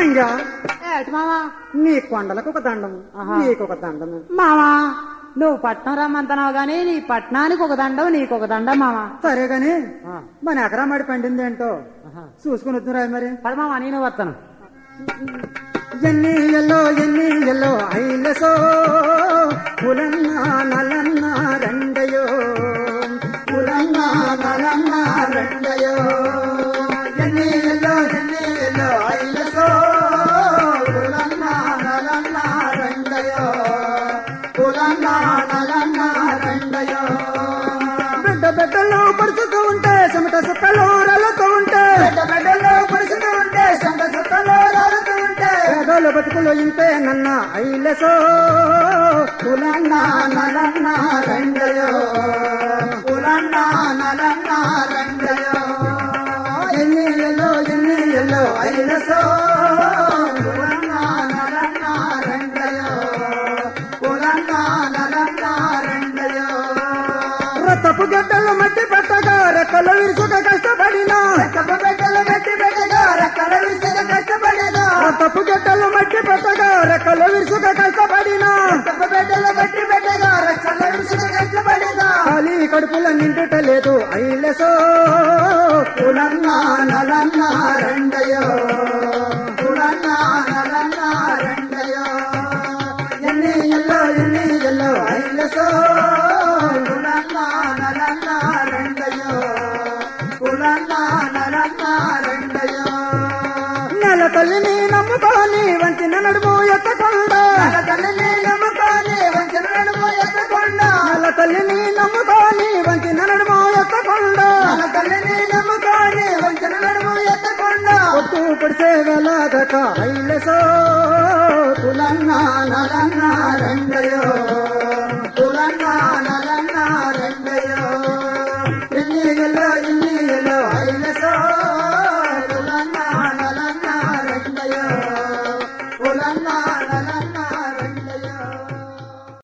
మంగా ఏటి మావా? నీ కొండలకు ఒక దండం ఆహా. నీకు ఒక దండం మావా నువ్వు పట్నం రమ్మంటున్నావు గాని నీ పట్నానికి ఒక దండం నీకు ఒక దండం మావా. సరే గాని. మన ఎకరా మడి పండింది ఏంటో. చూసుకుని వద్దురా మరి. పద మావా నేను వస్తాను. ఎన్ని ఎల్లో ఎన్ని ఎల్లో ఐలసో పులన్న నలన్న రెండయో పులన్న నలన్న రెండయో. పులన్న నలన్న రెండయో బిడ్డ బిడ్డలు పరుచుతూ ఉంటే చెమట సుక్కలు రలుతూ ఉంటే. బిడ్డ బిడ్డలు పరుచుతూ ఉంటే చెమట సుక్కలు రలుతూ ఉంటే. పేదల బతుకులు ఇంతే నన్న ఐలసో. పులన్న నలన్న రెండయో. పులన్న నలన్న రెండయో. ఎన్ని ఎల్లో ఎన్ని ఎల్లో ఐలసో. రతపు గడ్డలు మట్టి పెట్టగా రెక్కలు విరుసుక కష్టపడినా. రతపు గడ్డలు మట్టి పెట్టగా రెక్కలు విరుసుక కష్టపడినా. రతపు గడ్డలు మట్టి పెట్టగా రెక్కలు విరుసుక కష్టపడినా. రతపు గడ్డలు మట్టి పెట్టగా రెక్కలు విరుసుక కష్టపడినా. ఖాళీ కడుపుల నిండుట లేదు ఐలసో. పులన్న నలన్న నెల తల్లిని నమ్ముకొని వంచిన నడుము ఎత్తకుండా. నెల తల్లిని నమ్ముకొని వంచిన నడుము ఎత్తకుండా. నెల తల్లిని నమ్ముకొని వంచిన నడుము ఎత్తకుండా. నెల తల్లిని నమ్ముకొని వంచిన నడుము ఎత్తకుండా. ఒట్టు పడిసే వెళ్ళదక ఐలసో పులన్న నలన్న రెండయో Mama.